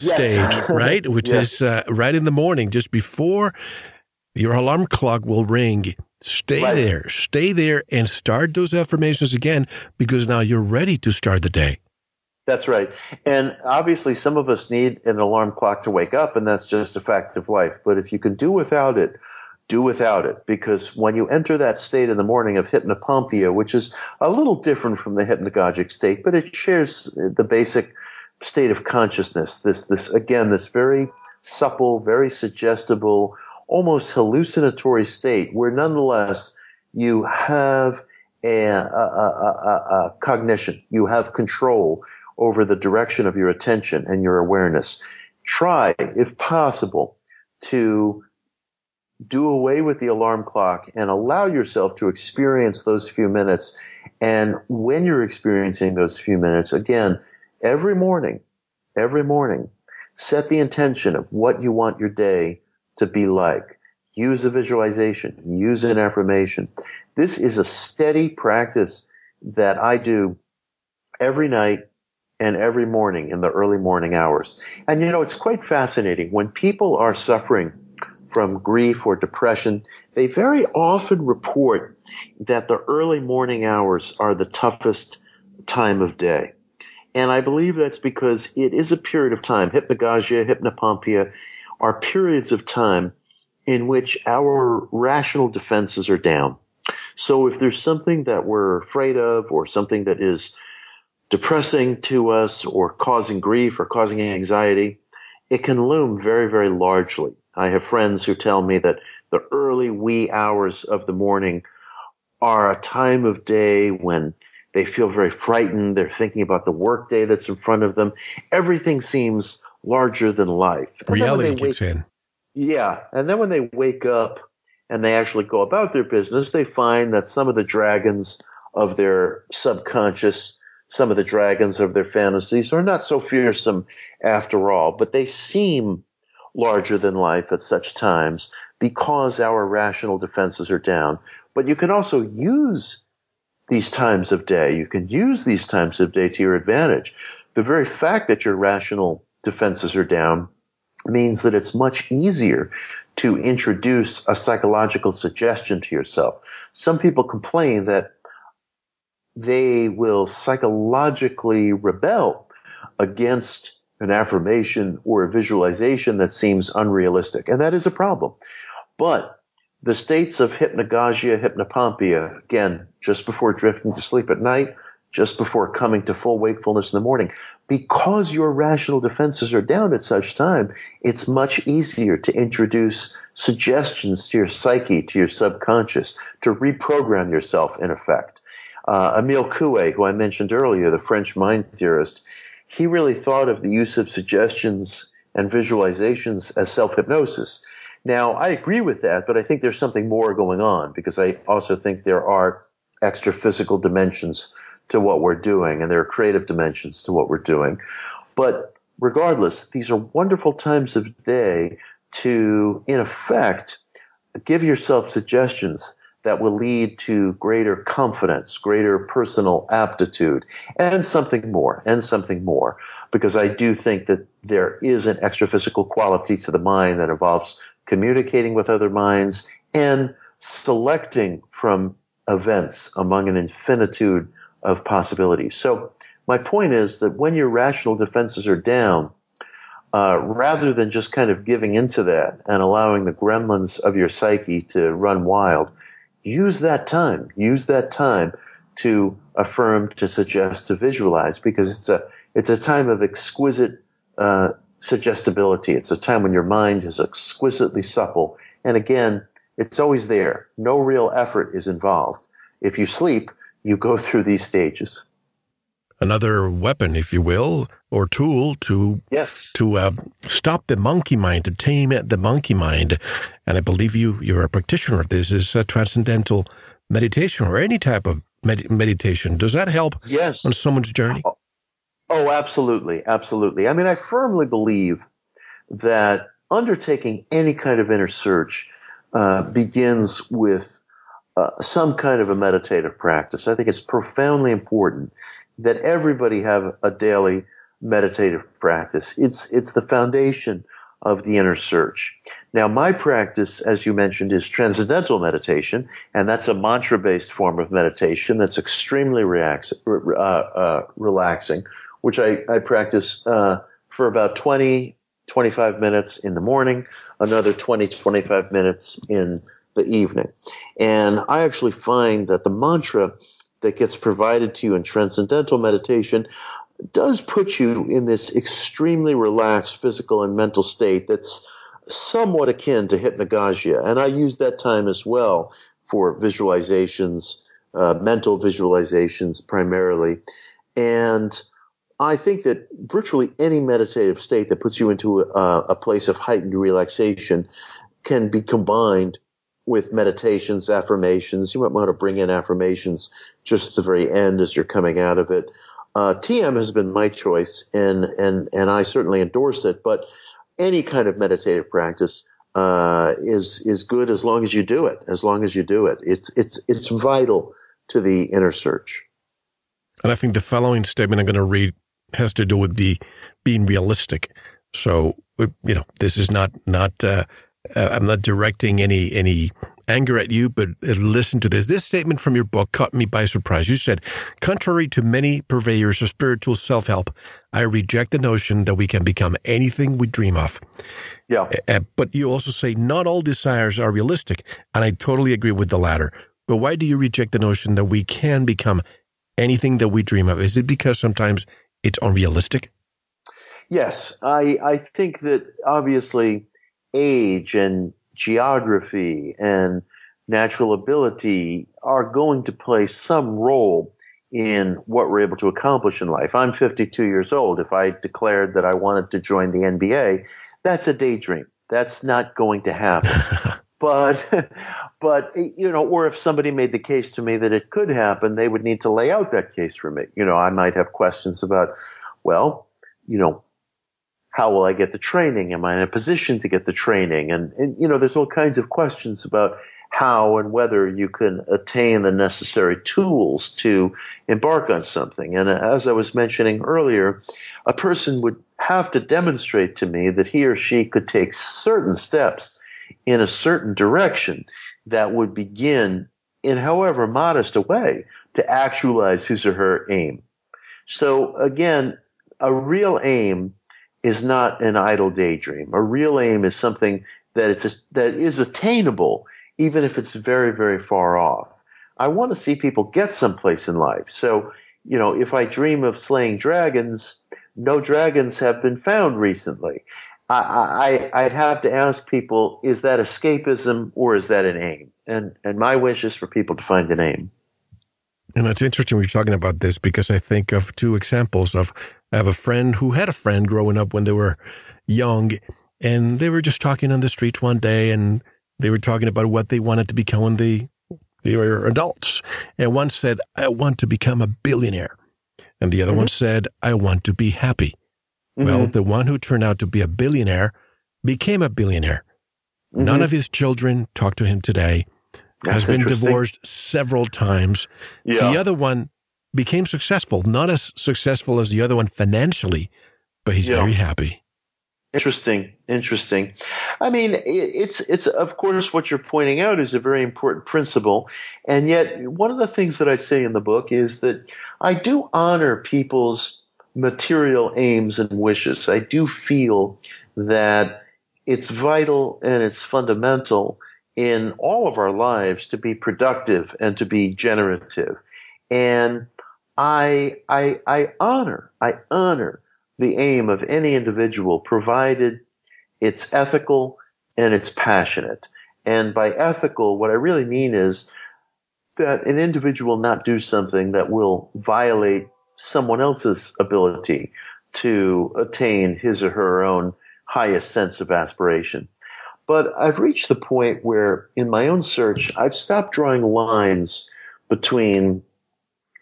stage, yes. right? Which yes. is uh, right in the morning, just before your alarm clock will ring. Stay right. there, stay there, and start those affirmations again because now you're ready to start the day. That's right. And obviously, some of us need an alarm clock to wake up, and that's just a fact of life. But if you can do without it, do without it because when you enter that state in the morning of hypnopompia, which is a little different from the hypnagogic state, but it shares the basic state of consciousness. This, this, again, this very supple, very suggestible, almost hallucinatory state where nonetheless you have a, a, a, a, cognition, you have control over the direction of your attention and your awareness. Try, if possible, to do away with the alarm clock and allow yourself to experience those few minutes. And when you're experiencing those few minutes, again, every morning, every morning, set the intention of what you want your day to be like. Use a visualization, use an affirmation. This is a steady practice that I do every night and every morning in the early morning hours. And you know, it's quite fascinating when people are suffering from grief or depression, they very often report that the early morning hours are the toughest time of day. And I believe that's because it is a period of time. Hypnagogia, hypnopompia are periods of time in which our rational defenses are down. So if there's something that we're afraid of or something that is depressing to us or causing grief or causing anxiety, it can loom very, very largely. I have friends who tell me that the early wee hours of the morning are a time of day when they feel very frightened. They're thinking about the workday that's in front of them. Everything seems larger than life. And Reality kicks in. Yeah. And then when they wake up and they actually go about their business, they find that some of the dragons of their subconscious, some of the dragons of their fantasies are not so fearsome after all, but they seem larger than life at such times because our rational defenses are down. But you can also use these times of day. You can use these times of day to your advantage. The very fact that your rational defenses are down means that it's much easier to introduce a psychological suggestion to yourself. Some people complain that they will psychologically rebel against an affirmation or a visualization that seems unrealistic. And that is a problem. But the states of hypnagogia, hypnopompia, again, just before drifting to sleep at night, just before coming to full wakefulness in the morning, because your rational defenses are down at such time, it's much easier to introduce suggestions to your psyche, to your subconscious, to reprogram yourself in effect. Uh, Emile Coué, who I mentioned earlier, the French mind theorist, he really thought of the use of suggestions and visualizations as self hypnosis. Now, I agree with that, but I think there's something more going on because I also think there are extra physical dimensions to what we're doing and there are creative dimensions to what we're doing. But regardless, these are wonderful times of day to, in effect, give yourself suggestions that will lead to greater confidence, greater personal aptitude, and something more, and something more. Because I do think that there is an extra physical quality to the mind that involves communicating with other minds and selecting from events among an infinitude of possibilities. So my point is that when your rational defenses are down, uh, rather than just kind of giving into that and allowing the gremlins of your psyche to run wild, use that time. Use that time to affirm, to suggest, to visualize, because it's a it's a time of exquisite uh, suggestibility. It's a time when your mind is exquisitely supple, and again, it's always there. No real effort is involved. If you sleep, you go through these stages. Another weapon, if you will, or tool to yes to uh, stop the monkey mind, to tame the monkey mind, and I believe you you're a practitioner of this is transcendental meditation or any type of med- meditation. Does that help? Yes. on someone's journey. Oh, oh, absolutely, absolutely. I mean, I firmly believe that undertaking any kind of inner search uh, begins with uh, some kind of a meditative practice. I think it's profoundly important that everybody have a daily meditative practice. It's it's the foundation of the inner search. Now, my practice, as you mentioned, is transcendental meditation, and that's a mantra-based form of meditation that's extremely relax, uh, uh, relaxing, which I, I practice uh, for about 20, 25 minutes in the morning, another 20 25 minutes in the evening. And I actually find that the mantra that gets provided to you in transcendental meditation does put you in this extremely relaxed physical and mental state that's somewhat akin to hypnagogia. And I use that time as well for visualizations, uh, mental visualizations primarily. And I think that virtually any meditative state that puts you into a, a place of heightened relaxation can be combined with meditations, affirmations. You might want to bring in affirmations just at the very end as you're coming out of it. Uh, TM has been my choice, and and and I certainly endorse it. But any kind of meditative practice uh, is is good as long as you do it. As long as you do it, it's it's it's vital to the inner search. And I think the following statement I'm going to read has to do with the being realistic. So you know, this is not not. Uh, uh, I'm not directing any any anger at you, but uh, listen to this. This statement from your book caught me by surprise. You said, "Contrary to many purveyors of spiritual self help, I reject the notion that we can become anything we dream of." Yeah. Uh, but you also say not all desires are realistic, and I totally agree with the latter. But why do you reject the notion that we can become anything that we dream of? Is it because sometimes it's unrealistic? Yes, I, I think that obviously age and geography and natural ability are going to play some role in what we're able to accomplish in life. I'm 52 years old. If I declared that I wanted to join the NBA, that's a daydream. That's not going to happen. but, but, you know, or if somebody made the case to me that it could happen, they would need to lay out that case for me. You know, I might have questions about, well, you know, how will I get the training? Am I in a position to get the training? And, and, you know, there's all kinds of questions about how and whether you can attain the necessary tools to embark on something. And uh, as I was mentioning earlier, a person would have to demonstrate to me that he or she could take certain steps in a certain direction that would begin in however modest a way to actualize his or her aim. So again, a real aim is not an idle daydream. A real aim is something that it's a, that is attainable, even if it's very, very far off. I want to see people get someplace in life. So, you know, if I dream of slaying dragons, no dragons have been found recently. I, I, I'd have to ask people, is that escapism or is that an aim? And, and my wish is for people to find an aim. And it's interesting we're talking about this because I think of two examples of I have a friend who had a friend growing up when they were young, and they were just talking on the streets one day, and they were talking about what they wanted to become when they, they were adults. And one said, I want to become a billionaire. And the other mm-hmm. one said, I want to be happy. Mm-hmm. Well, the one who turned out to be a billionaire became a billionaire. Mm-hmm. None of his children talk to him today. That's has been divorced several times. Yeah. The other one became successful, not as successful as the other one financially, but he's yeah. very happy. Interesting, interesting. I mean, it's it's of course what you're pointing out is a very important principle, and yet one of the things that I say in the book is that I do honor people's material aims and wishes. I do feel that it's vital and it's fundamental in all of our lives to be productive and to be generative. And I, I, I honor, I honor the aim of any individual provided it's ethical and it's passionate. And by ethical, what I really mean is that an individual not do something that will violate someone else's ability to attain his or her own highest sense of aspiration. But I've reached the point where in my own search, I've stopped drawing lines between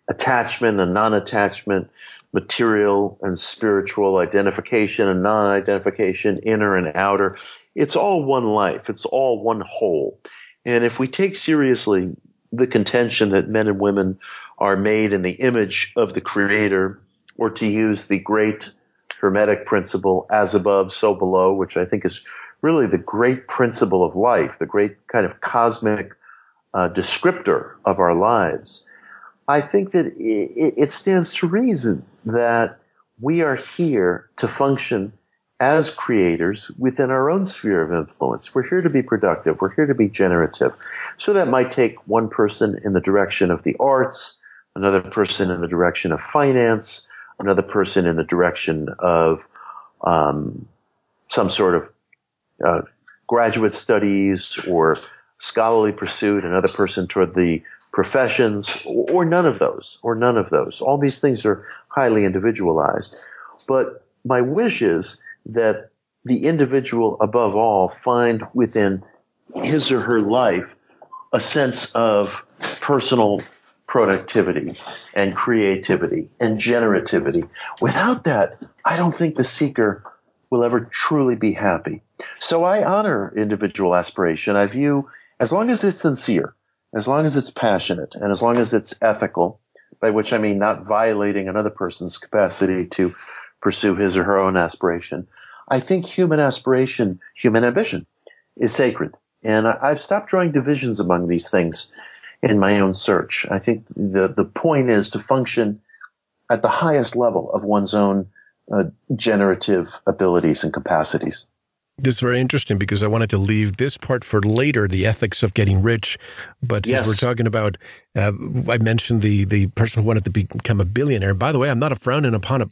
attachment and non-attachment, material and spiritual identification and non-identification, inner and outer. It's all one life. It's all one whole. And if we take seriously the contention that men and women are made in the image of the creator, or to use the great hermetic principle, as above, so below, which I think is really the great principle of life, the great kind of cosmic uh, descriptor of our lives. I think that it, it stands to reason that we are here to function as creators within our own sphere of influence. We're here to be productive. We're here to be generative. So that might take one person in the direction of the arts, another person in the direction of finance, another person in the direction of um, some sort of uh, graduate studies or scholarly pursuit, another person toward the professions, or none of those, or none of those. All these things are highly individualized. But my wish is that the individual above all find within his or her life a sense of personal productivity and creativity and generativity. Without that, I don't think the seeker will ever truly be happy. So I honor individual aspiration. I view, as long as it's sincere, as long as it's passionate and as long as it's ethical, by which I mean not violating another person's capacity to pursue his or her own aspiration, I think human aspiration, human ambition is sacred. And I've stopped drawing divisions among these things in my own search. I think the, the point is to function at the highest level of one's own uh, generative abilities and capacities. This is very interesting because I wanted to leave this part for later, the ethics of getting rich. But since yes. we're talking about, uh, I mentioned the the person who wanted to become a billionaire. By the way, I'm not a frowning upon a,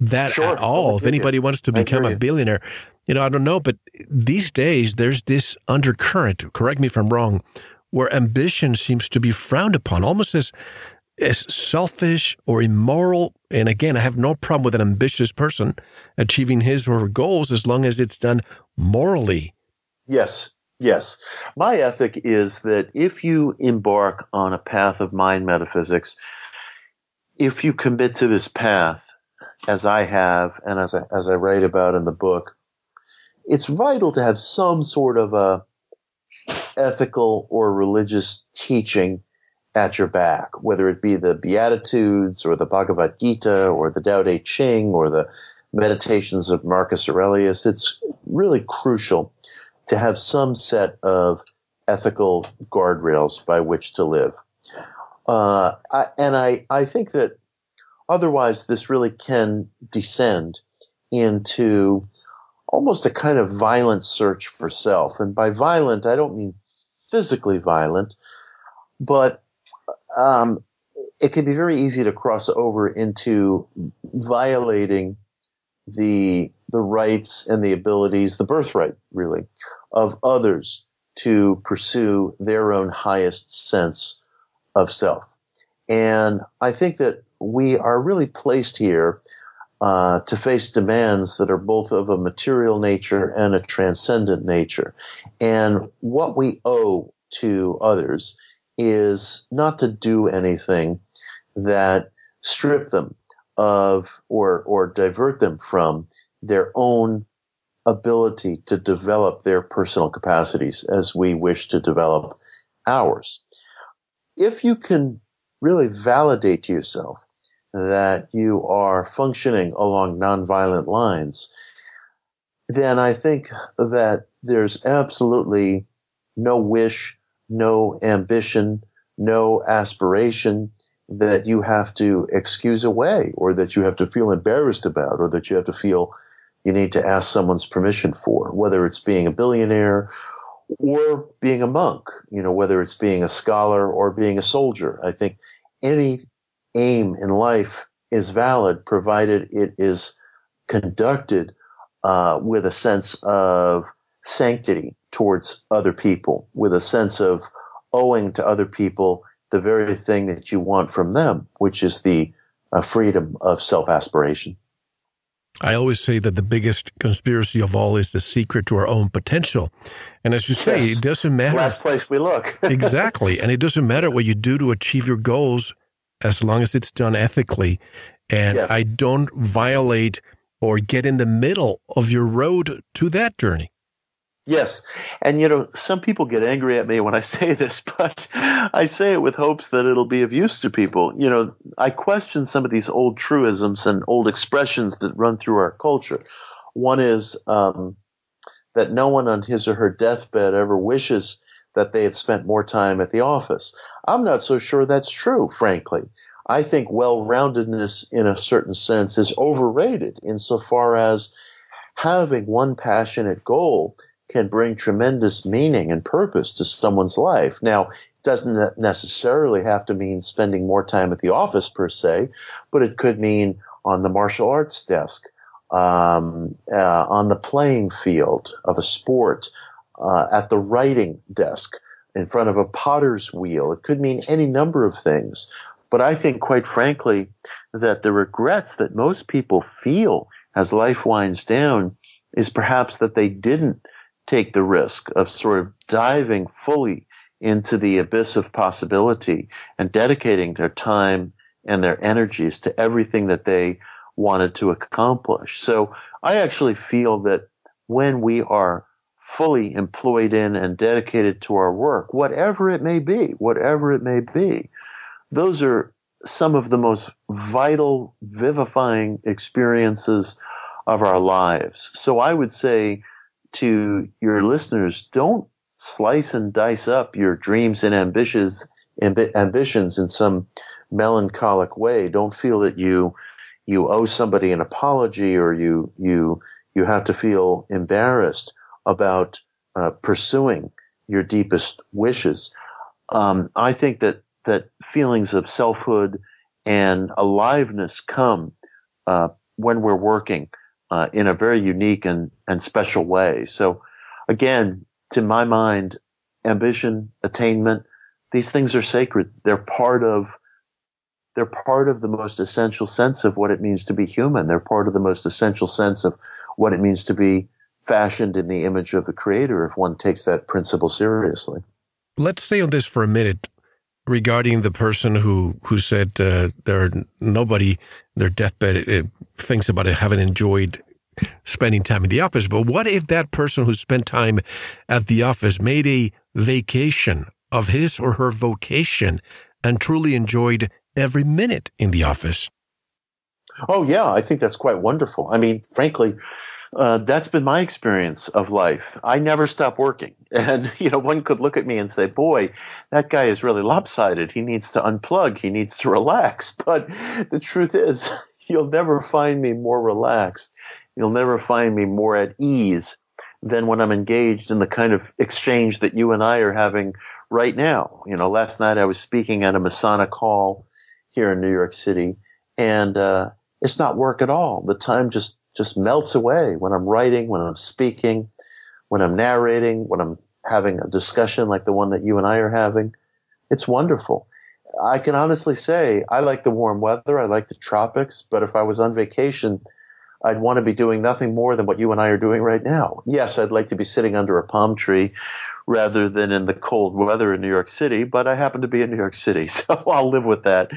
that sure. at all. If anybody wants to become a billionaire, you know, I don't know. But these days, there's this undercurrent. Correct me if I'm wrong, where ambition seems to be frowned upon, almost as as selfish or immoral. And again, I have no problem with an ambitious person achieving his or her goals as long as it's done morally. Yes, yes. My ethic is that if you embark on a path of mind metaphysics, if you commit to this path, as I have and as I, as I write about in the book, it's vital to have some sort of a ethical or religious teaching at your back, whether it be the Beatitudes or the Bhagavad Gita or the Tao Te Ching or the Meditations of Marcus Aurelius. It's really crucial to have some set of ethical guardrails by which to live. Uh, I, and I, I think that otherwise this really can descend into almost a kind of violent search for self. And by violent, I don't mean physically violent, but um, it can be very easy to cross over into violating the the rights and the abilities, the birthright, really, of others to pursue their own highest sense of self. And I think that we are really placed here uh, to face demands that are both of a material nature and a transcendent nature. And what we owe to others is not to do anything that strip them of or or divert them from their own ability to develop their personal capacities as we wish to develop ours. If you can really validate to yourself that you are functioning along nonviolent lines, then I think that there's absolutely no wish, no ambition, no aspiration that you have to excuse away or that you have to feel embarrassed about or that you have to feel you need to ask someone's permission for, whether it's being a billionaire or being a monk, you know, whether it's being a scholar or being a soldier. I think any aim in life is valid provided it is conducted uh, with a sense of sanctity towards other people, with a sense of owing to other people the very thing that you want from them, which is the uh, freedom of self aspiration. I always say that the biggest conspiracy of all is the secret to our own potential. And as you say, yes. it doesn't matter. Last place we look. exactly. And it doesn't matter what you do to achieve your goals as long as it's done ethically. And yes. I don't violate or get in the middle of your road to that journey. Yes. And, you know, some people get angry at me when I say this, but I say it with hopes that it'll be of use to people. You know, I question some of these old truisms and old expressions that run through our culture. One is um, that no one on his or her deathbed ever wishes that they had spent more time at the office. I'm not so sure that's true, frankly. I think well-roundedness in a certain sense is overrated insofar as having one passionate goal can bring tremendous meaning and purpose to someone's life. Now, it doesn't necessarily have to mean spending more time at the office per se, but it could mean on the martial arts desk, um, uh, on the playing field of a sport, uh, at the writing desk, in front of a potter's wheel. It could mean any number of things. But I think, quite frankly, that the regrets that most people feel as life winds down is perhaps that they didn't take the risk of sort of diving fully into the abyss of possibility and dedicating their time and their energies to everything that they wanted to accomplish. So I actually feel that when we are fully employed in and dedicated to our work, whatever it may be, whatever it may be, those are some of the most vital, vivifying experiences of our lives. So I would say to your listeners, don't slice and dice up your dreams and ambitions, amb- ambitions in some melancholic way. Don't feel that you you owe somebody an apology or you you you have to feel embarrassed about uh, pursuing your deepest wishes. Um, I think that that feelings of selfhood and aliveness come uh, when we're working uh, in a very unique and, and special way. So again, to my mind, ambition, attainment, these things are sacred. They're part of they're part of the most essential sense of what it means to be human. They're part of the most essential sense of what it means to be fashioned in the image of the creator if one takes that principle seriously. Let's stay on this for a minute regarding the person who who said uh, there nobody their deathbed it, thinks about it having enjoyed spending time in the office. But what if that person who spent time at the office made a vacation of his or her vocation and truly enjoyed every minute in the office? Oh yeah, I think that's quite wonderful. I mean, frankly, uh, that's been my experience of life. I never stop working. And, you know, one could look at me and say, boy, that guy is really lopsided. He needs to unplug. He needs to relax. But the truth is, you'll never find me more relaxed. You'll never find me more at ease than when I'm engaged in the kind of exchange that you and I are having right now. You know, last night I was speaking at a Masonic hall here in New York City and, uh, it's not work at all. The time just just melts away when I'm writing, when I'm speaking, when I'm narrating, when I'm having a discussion like the one that you and I are having. It's wonderful. I can honestly say I like the warm weather. I like the tropics, but if I was on vacation, I'd want to be doing nothing more than what you and I are doing right now. Yes, I'd like to be sitting under a palm tree rather than in the cold weather in New York City, but I happen to be in New York City, so I'll live with that.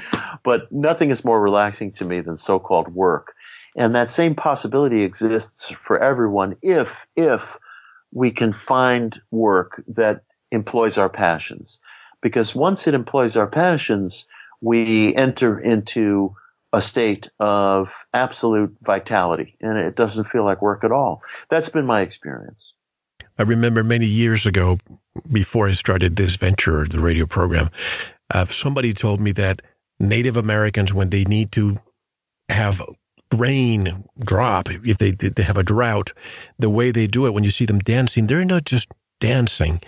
But nothing is more relaxing to me than so-called work. And that same possibility exists for everyone if, if we can find work that employs our passions. Because once it employs our passions, we enter into a state of absolute vitality and it doesn't feel like work at all. That's been my experience. I remember many years ago, before I started this venture, the radio program, uh, somebody told me that Native Americans, when they need to have rain drop, if they, they have a drought, the way they do it, when you see them dancing, they're not just dancing.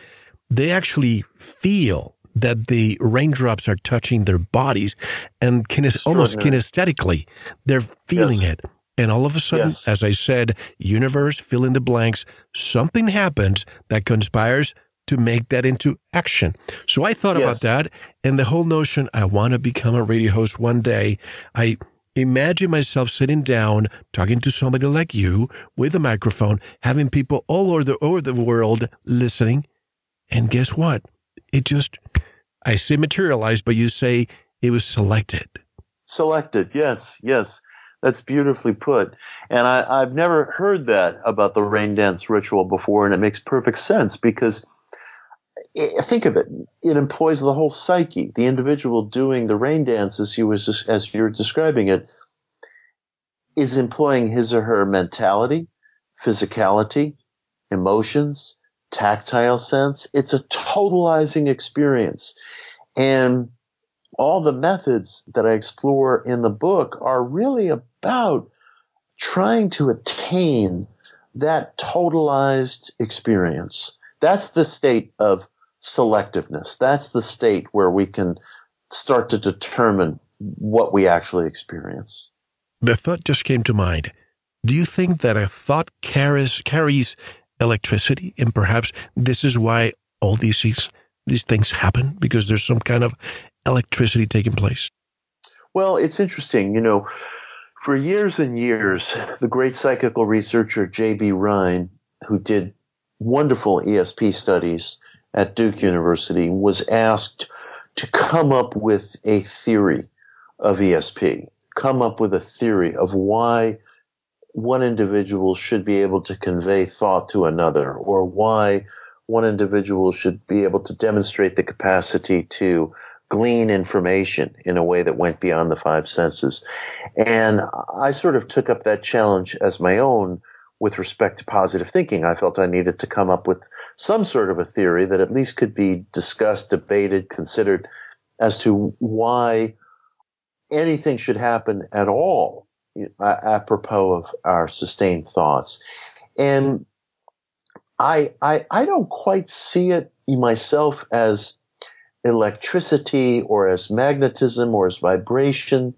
They actually feel that the raindrops are touching their bodies and kines- almost kinesthetically, they're feeling yes. it. And all of a sudden, yes. as I said, universe, fill in the blanks, something happens that conspires to make that into action. So I thought yes. about that and the whole notion I want to become a radio host one day. I imagine myself sitting down, talking to somebody like you with a microphone, having people all over the, over the world listening. And guess what? It just, I say materialized, but you say it was selected. Selected, yes, yes. That's beautifully put. And I, have never heard that about the rain dance ritual before, and it makes perfect sense because think of it. It employs the whole psyche. The individual doing the rain dance, as you was as you're describing it, is employing his or her mentality, physicality, emotions, tactile sense. It's a totalizing experience. And all the methods that I explore in the book are really about trying to attain that totalized experience. That's the state of selectiveness. That's the state where we can start to determine what we actually experience. The thought just came to mind. Do you think that a thought carries, carries electricity, and perhaps this is why all these things, these things happen because there's some kind of electricity taking place? Well, it's interesting. You know, for years and years, the great psychical researcher J.B. Rhine, who did wonderful ESP studies at Duke University, was asked to come up with a theory of ESP, come up with a theory of why one individual should be able to convey thought to another, or why one individual should be able to demonstrate the capacity to glean information in a way that went beyond the five senses. And I sort of took up that challenge as my own with respect to positive thinking. I felt I needed to come up with some sort of a theory that at least could be discussed, debated, considered as to why anything should happen at all uh, apropos of our sustained thoughts. And I, I, I don't quite see it myself as electricity or as magnetism or as vibration.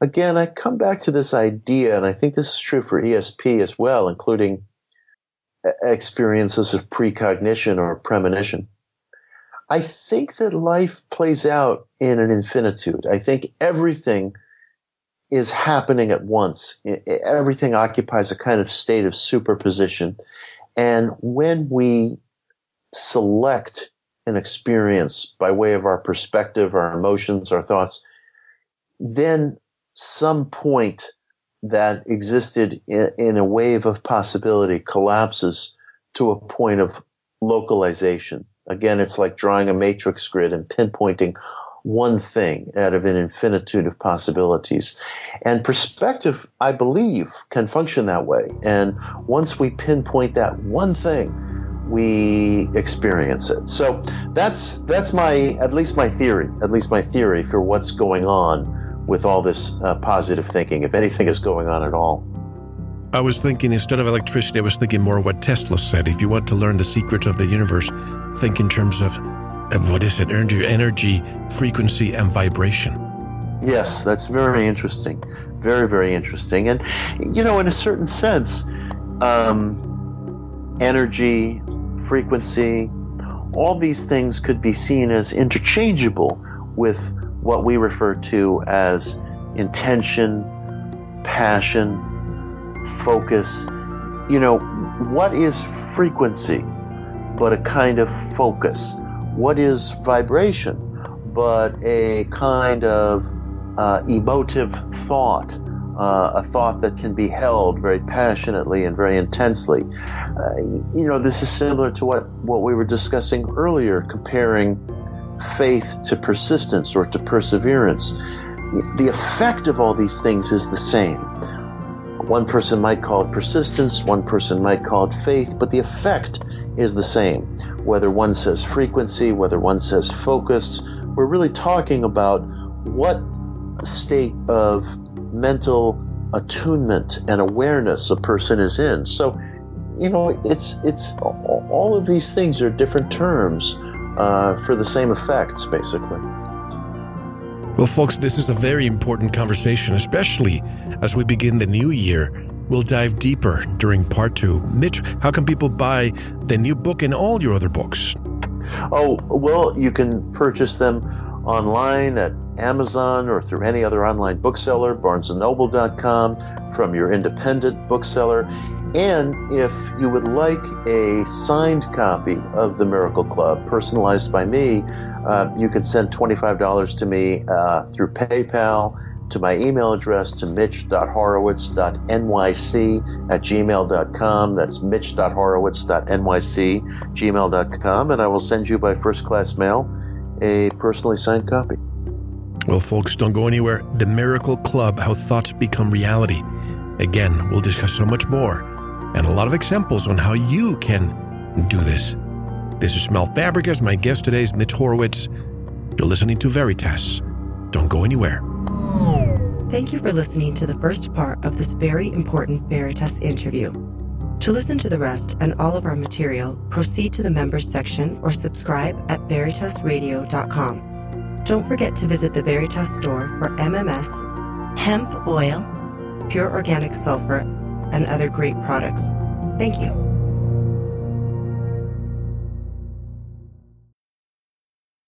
Again, I come back to this idea, and I think this is true for ESP as well, including experiences of precognition or premonition. I think that life plays out in an infinitude. I think everything is happening at once. Everything occupies a kind of state of superposition. And when we select an experience by way of our perspective, our emotions, our thoughts, then some point that existed in, in a wave of possibility collapses to a point of localization. Again, it's like drawing a matrix grid and pinpointing one thing out of an infinitude of possibilities. And perspective, I believe, can function that way. And once we pinpoint that one thing, we experience it. So that's that's my at least my theory, at least my theory for what's going on with all this uh, positive thinking, if anything is going on at all. I was thinking instead of electricity, I was thinking more what Tesla said. If you want to learn the secrets of the universe, think in terms of what is it? Energy, energy, frequency, and vibration. Yes, that's very interesting. Very, very interesting. And, you know, in a certain sense, um, energy, frequency, all these things could be seen as interchangeable with what we refer to as intention, passion, focus. You know, what is frequency but a kind of focus? what is vibration but a kind of uh, emotive thought, uh, a thought that can be held very passionately and very intensely. Uh, you know, this is similar to what, what we were discussing earlier, comparing faith to persistence or to perseverance. the effect of all these things is the same. One person might call it persistence, one person might call it faith, but the effect is the same. Whether one says frequency, whether one says focus, we're really talking about what state of mental attunement and awareness a person is in. So, you know, it's it's all of these things are different terms uh, for the same effects, basically. Well, folks, this is a very important conversation, especially as we begin the new year. We'll dive deeper during part two. Mitch, how can people buy the new book and all your other books? Oh, well, you can purchase them online at Amazon or through any other online bookseller, barnesandnoble.com, from your independent bookseller. And if you would like a signed copy of The Miracle Club, personalized by me, uh, you can send $25 to me uh, through PayPal to my email address to mitch.horowitz.nyc at gmail.com. That's mitch.horowitz.nyc, gmail.com. And I will send you by first class mail a personally signed copy. Well, folks, don't go anywhere. The Miracle Club How Thoughts Become Reality. Again, we'll discuss so much more and a lot of examples on how you can do this. This is Mel Fabregas. My guest today is Mitch Horowitz. You're listening to Veritas. Don't go anywhere. Thank you for listening to the first part of this very important Veritas interview. To listen to the rest and all of our material, proceed to the members section or subscribe at veritasradio.com. Don't forget to visit the Veritas store for MMS, hemp oil, pure organic sulfur, and other great products. Thank you.